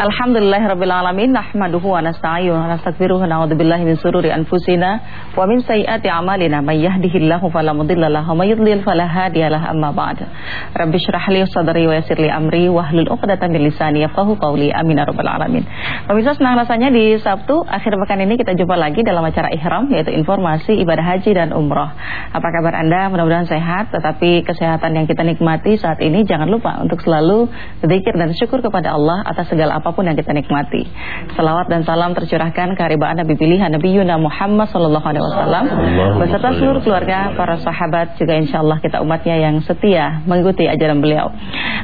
Alhamdulillahirabbil alamin nahmaduhu wa nasta'inu wa nastaghfiruh wa na'udzubillahi min sururi anfusina wa min sayyiati a'malina may yahdihillahu fala wa may yudlil fala hadiyalah amma ba'd. Rabbi shrah li wa yassir li amri wa hlul 'uqdatam min lisani qawli. Amin ya rabbal alamin. Pemirsa senang rasanya di Sabtu akhir pekan ini kita jumpa lagi dalam acara ihram yaitu informasi ibadah haji dan umroh. Apa kabar Anda? Mudah-mudahan sehat tetapi kesehatan yang kita nikmati saat ini jangan lupa untuk selalu berzikir dan syukur kepada Allah atas segala apa apa pun yang kita nikmati. Salawat dan salam tercurahkan ke haribaan Nabi pilihan Nabi Yuna Muhammad Sallallahu Alaihi Wasallam beserta seluruh keluarga, para sahabat juga insya Allah kita umatnya yang setia mengikuti ajaran beliau.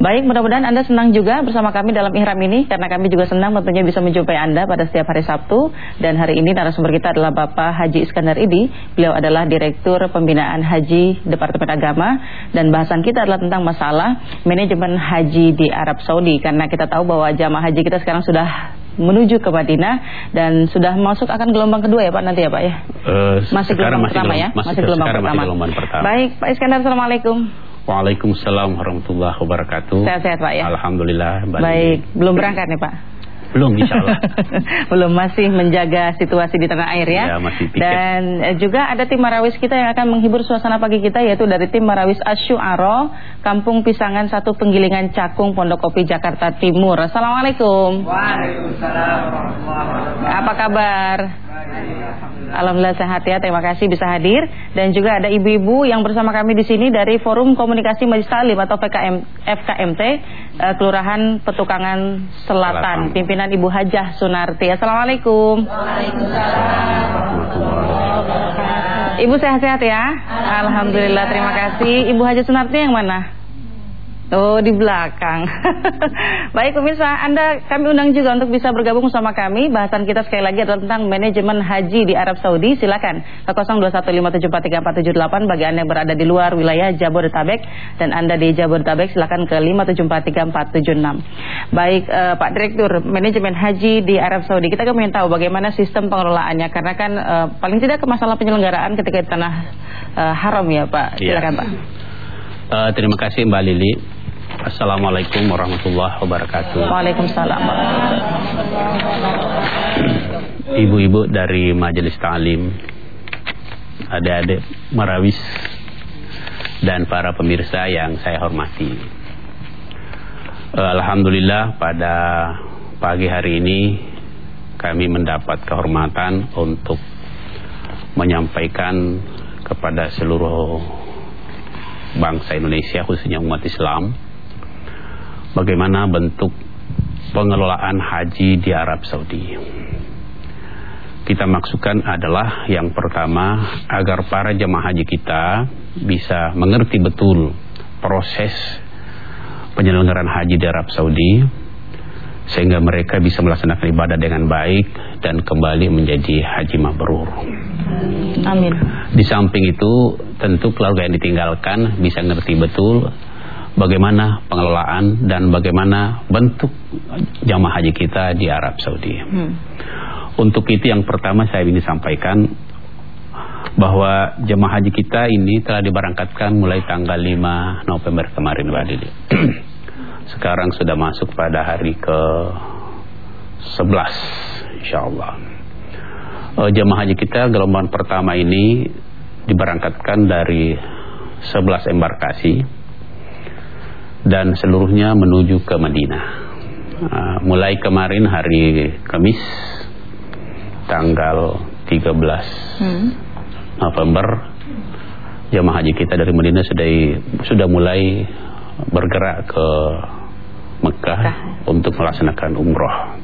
Baik, mudah-mudahan Anda senang juga bersama kami dalam ihram ini karena kami juga senang tentunya bisa menjumpai Anda pada setiap hari Sabtu dan hari ini narasumber kita adalah Bapak Haji Iskandar Idi. Beliau adalah Direktur Pembinaan Haji Departemen Agama dan bahasan kita adalah tentang masalah manajemen haji di Arab Saudi karena kita tahu bahwa jamaah haji kita sekarang sudah menuju ke Madinah dan sudah masuk akan gelombang kedua ya Pak nanti ya Pak ya? Uh, masih gelombang masih pertama ya? Masih, masih gelombang pertama. Masih gelombang pertama. Baik Pak Iskandar Assalamualaikum. Waalaikumsalam warahmatullahi wabarakatuh. Sehat-sehat Pak ya? Alhamdulillah. Baik, belum berangkat nih Pak? Belum insya Allah. Belum masih menjaga situasi di tanah air ya, ya masih tiket. Dan eh, juga ada tim Marawis kita yang akan menghibur suasana pagi kita Yaitu dari tim Marawis Asyu'aro Kampung Pisangan satu Penggilingan Cakung Pondok Kopi Jakarta Timur. Assalamualaikum. Waalaikumsalam Apa kabar? Alhamdulillah sehat ya, terima kasih bisa hadir dan juga ada ibu-ibu yang bersama kami di sini dari Forum Komunikasi Majlis Talim atau PKM, FKMT uh, Kelurahan Petukangan Selatan, pimpinan Ibu Hajah Sunarti. Assalamualaikum. Ibu sehat-sehat ya? Alhamdulillah, terima kasih. Ibu Hajah Sunarti yang mana? Oh di belakang Baik pemirsa Anda kami undang juga untuk bisa bergabung sama kami Bahasan kita sekali lagi adalah tentang manajemen haji di Arab Saudi Silakan ke 0215743478 Bagi Anda yang berada di luar wilayah Jabodetabek Dan Anda di Jabodetabek silakan ke 5743476 Baik eh, Pak Direktur manajemen haji di Arab Saudi Kita kan ingin tahu bagaimana sistem pengelolaannya Karena kan eh, paling tidak ke masalah penyelenggaraan ketika di tanah eh, haram ya Pak iya. Silakan ya. Pak Uh, terima kasih Mbak Lili. Assalamualaikum warahmatullahi wabarakatuh. Waalaikumsalam. Ibu-ibu dari Majelis Ta'lim, adik-adik Marawis, dan para pemirsa yang saya hormati. Alhamdulillah pada pagi hari ini kami mendapat kehormatan untuk menyampaikan kepada seluruh bangsa Indonesia khususnya umat Islam bagaimana bentuk pengelolaan haji di Arab Saudi. Kita maksudkan adalah yang pertama agar para jemaah haji kita bisa mengerti betul proses penyelenggaraan haji di Arab Saudi sehingga mereka bisa melaksanakan ibadah dengan baik dan kembali menjadi haji mabrur. Amin. Di samping itu tentu keluarga yang ditinggalkan bisa ngerti betul bagaimana pengelolaan dan bagaimana bentuk jamaah haji kita di Arab Saudi. Hmm. Untuk itu yang pertama saya ingin sampaikan bahwa jemaah haji kita ini telah diberangkatkan mulai tanggal 5 November kemarin Didi. Sekarang sudah masuk pada hari ke 11 insyaallah. Uh, jemaah haji kita gelombang pertama ini diberangkatkan dari 11 embarkasi dan seluruhnya menuju ke Madinah. Uh, mulai kemarin hari Kamis tanggal 13 hmm. November jamaah haji kita dari Madinah sudah sudah mulai bergerak ke Mekah untuk melaksanakan umroh.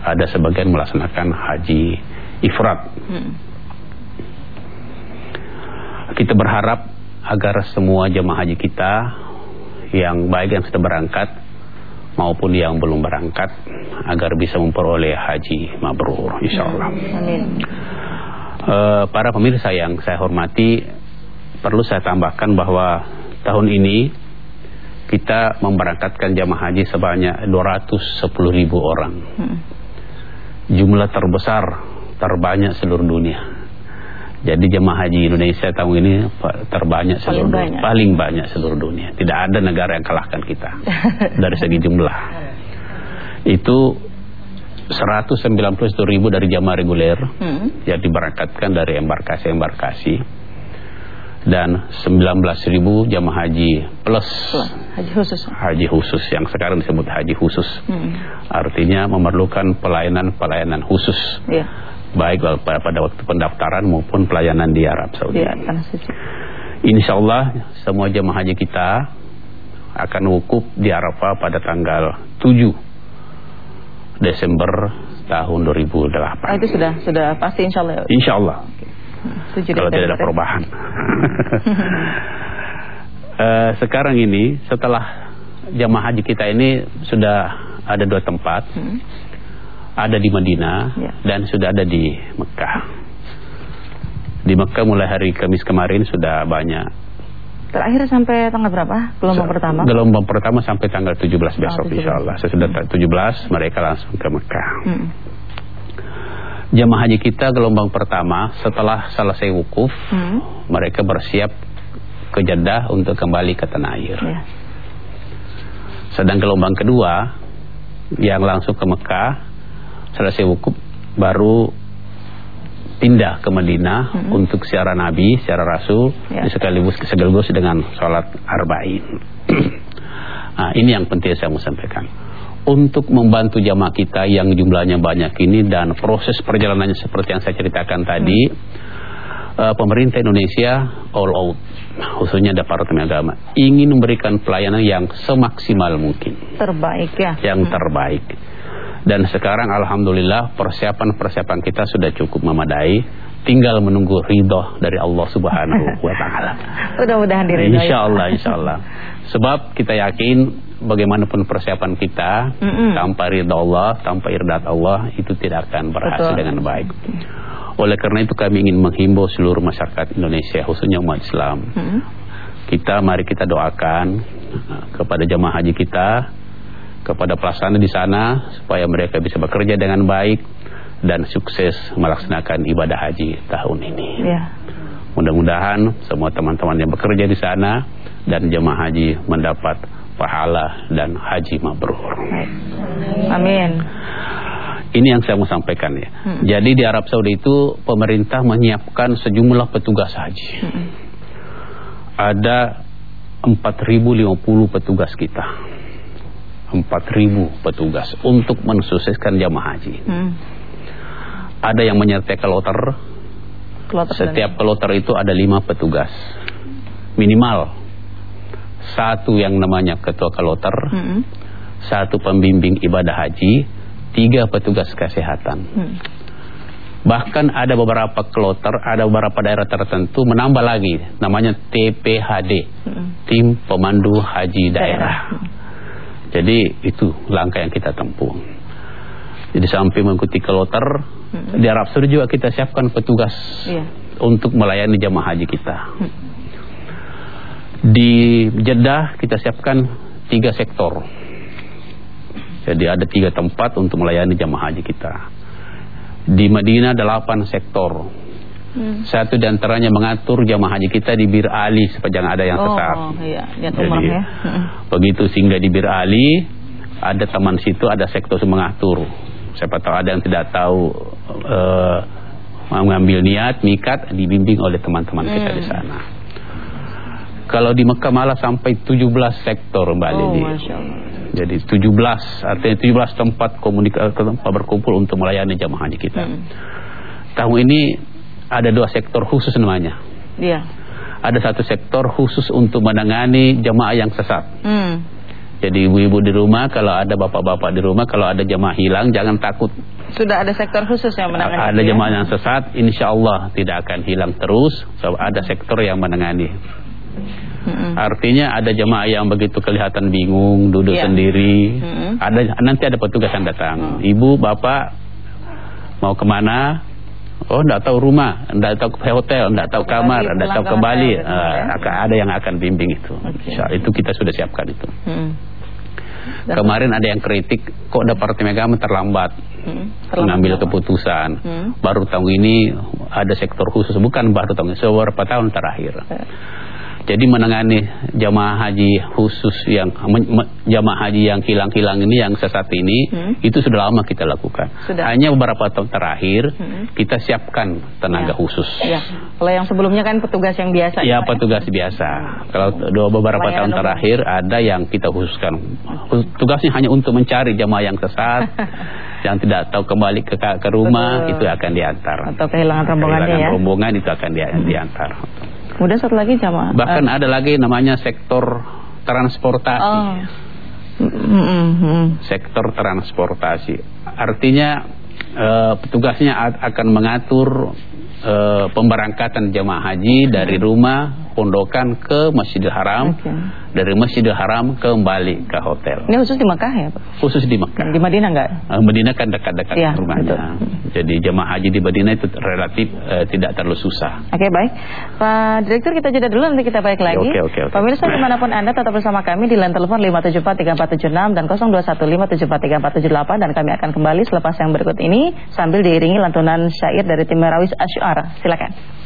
Ada sebagian melaksanakan haji ifrat. Hmm. Kita berharap agar semua jamaah haji kita yang baik yang sudah berangkat maupun yang belum berangkat agar bisa memperoleh haji mabrur insyaallah. Amin. Uh, para pemirsa yang saya hormati perlu saya tambahkan bahwa tahun ini kita memberangkatkan jamaah haji sebanyak 210 ribu orang. Hmm. Jumlah terbesar, terbanyak seluruh dunia. Jadi jemaah haji Indonesia tahun ini terbanyak seluruh paling dunia, paling banyak seluruh dunia. Tidak ada negara yang kalahkan kita. Dari segi jumlah. Itu 191 ribu dari jamaah reguler hmm. yang diberangkatkan dari embarkasi-embarkasi dan 19 ribu jamaah haji plus haji khusus. haji khusus. Yang sekarang disebut haji khusus. Hmm. artinya memerlukan pelayanan-pelayanan khusus. Yeah baik pada waktu pendaftaran maupun pelayanan di Arab Saudi. Ya, Insya Allah semua jemaah haji kita akan wukuf di Arafah pada tanggal 7 Desember tahun 2008. Oh, itu sudah sudah pasti Insya Allah. Insya Allah. Kalau tidak ada perubahan. uh, sekarang ini setelah jemaah haji kita ini sudah ada dua tempat. Hmm ada di Madinah ya. dan sudah ada di Mekah. Di Mekah mulai hari Kamis kemarin sudah banyak. Terakhir sampai tanggal berapa? Gelombang so, pertama? Gelombang pertama sampai tanggal 17 besok oh, 17. insya Allah. Sesudah 17 mereka langsung ke Mekah. Hmm. Jamaah haji kita gelombang pertama setelah selesai wukuf, hmm. mereka bersiap ke Jeddah untuk kembali ke tanah air. Ya. Sedang gelombang kedua yang langsung ke Mekah selesai wukuf baru pindah ke Madinah hmm. untuk siaran Nabi, siaran Rasul, ya. sekaligus sekaligus dengan sholat arba'in. nah, ini yang penting saya mau sampaikan. Untuk membantu jamaah kita yang jumlahnya banyak ini dan proses perjalanannya seperti yang saya ceritakan tadi, hmm. uh, pemerintah Indonesia all out, khususnya Departemen Agama, ingin memberikan pelayanan yang semaksimal mungkin. Terbaik ya. Yang hmm. terbaik dan sekarang Alhamdulillah persiapan-persiapan kita sudah cukup memadai tinggal menunggu ridho dari Allah Subhanahu wa taala. Mudah-mudahan diridhoi. Insyaallah insyaallah. Sebab kita yakin bagaimanapun persiapan kita mm -mm. tanpa ridho Allah, tanpa irdat Allah itu tidak akan berhasil Betul. dengan baik. Oleh karena itu kami ingin menghimbau seluruh masyarakat Indonesia khususnya umat Islam. Mm -hmm. Kita mari kita doakan uh, kepada jemaah haji kita kepada pelaksana di sana supaya mereka bisa bekerja dengan baik dan sukses melaksanakan ibadah haji tahun ini. Ya. Mudah-mudahan semua teman-teman yang bekerja di sana dan jemaah haji mendapat pahala dan haji mabrur. Amin. Ini yang saya mau sampaikan ya. Hmm. Jadi di Arab Saudi itu pemerintah menyiapkan sejumlah petugas haji. Hmm. Ada 4050 petugas kita 4.000 petugas untuk mensukseskan jamaah haji. Hmm. Ada yang menyertai kloter. kloter Setiap kloter itu ada lima petugas. Minimal. Satu yang namanya ketua kloter. Hmm. Satu pembimbing ibadah haji. Tiga petugas kesehatan. Hmm. Bahkan ada beberapa kloter, ada beberapa daerah tertentu menambah lagi. Namanya TPHD. Hmm. Tim Pemandu Haji Daerah. daerah. Jadi itu langkah yang kita tempuh. Jadi sampai mengikuti kloter hmm. di Arab Saudi juga kita siapkan petugas yeah. untuk melayani jamaah haji kita. Hmm. Di Jeddah kita siapkan tiga sektor. Jadi ada tiga tempat untuk melayani jamaah haji kita. Di Madinah delapan sektor Hmm. Satu di antaranya mengatur jamaah haji kita di Bir Ali supaya jangan ada yang oh, sesat. Iya, Jadi, ya. Hmm. Begitu sehingga di Bir Ali ada teman situ ada sektor mengatur. Siapa tahu ada yang tidak tahu uh, mengambil niat mikat dibimbing oleh teman-teman hmm. kita di hmm. sana. Kalau di Mekah malah sampai 17 sektor Mbak oh, Lili. Jadi 17 artinya 17 tempat komunikasi berkumpul untuk melayani jamaah haji kita. Hmm. Tahun ini ada dua sektor khusus namanya. Iya. Ada satu sektor khusus untuk menangani jemaah yang sesat. Hmm. Jadi ibu-ibu di rumah, kalau ada bapak-bapak di rumah, kalau ada jemaah hilang, jangan takut. Sudah ada sektor khusus yang menangani. Ada ya? jemaah yang sesat, insya Allah tidak akan hilang terus. So, ada sektor yang menangani. Hmm. Artinya ada jemaah yang begitu kelihatan bingung, duduk yeah. sendiri. Hmm. Ada nanti ada petugas yang datang. Hmm. Ibu, bapak mau ke mana? Oh, tidak tahu rumah, tidak tahu hotel, tidak tahu kamar, tidak tahu ke Bali. Uh, akan ada yang akan bimbing itu. Okay. Itu kita sudah siapkan itu. Hmm. Kemarin ada yang kritik kok Departemen Agama terlambat hmm. mengambil keputusan. Hmm. Baru tahun ini ada sektor khusus, bukan baru tahun ini, beberapa tahun terakhir. Hmm. Jadi menangani jamaah haji khusus yang jamaah haji yang hilang-hilang ini yang sesat ini hmm. itu sudah lama kita lakukan. Sudah. Hanya beberapa tahun terakhir hmm. kita siapkan tenaga ya. khusus. Ya. Kalau yang sebelumnya kan petugas yang biasa. Ya, ya petugas ya? biasa. Kalau dua beberapa tahun terakhir ada yang kita khususkan. Tugasnya hanya untuk mencari jamaah yang sesat. yang tidak tahu kembali ke ke rumah Betul. itu akan diantar. Atau kehilangan rombongannya kehilangan ya. rombongan itu akan di, hmm. diantar. Kemudian satu lagi jamaah. Bahkan uh, ada lagi namanya sektor transportasi. Oh. Mm -hmm. Sektor transportasi. Artinya uh, petugasnya akan mengatur uh, pemberangkatan jemaah haji dari rumah pondokan ke Masjidil Haram. Okay dari Masjidil Haram kembali ke hotel. Ini khusus di Mekah ya Pak? Khusus di Mekah. Di Madinah enggak? Uh, Madinah kan dekat-dekat ya, rumahnya. Betul. Jadi jemaah haji di Madinah itu relatif uh, tidak terlalu susah. Oke okay, baik. Pak Direktur kita jeda dulu nanti kita balik lagi. Oke okay, oke. Okay, okay. Pemirsa di mana pun Anda tetap bersama kami di line telepon 5743476 dan 0215743478 dan kami akan kembali selepas yang berikut ini sambil diiringi lantunan syair dari tim Merawis Asy'ar. Silakan.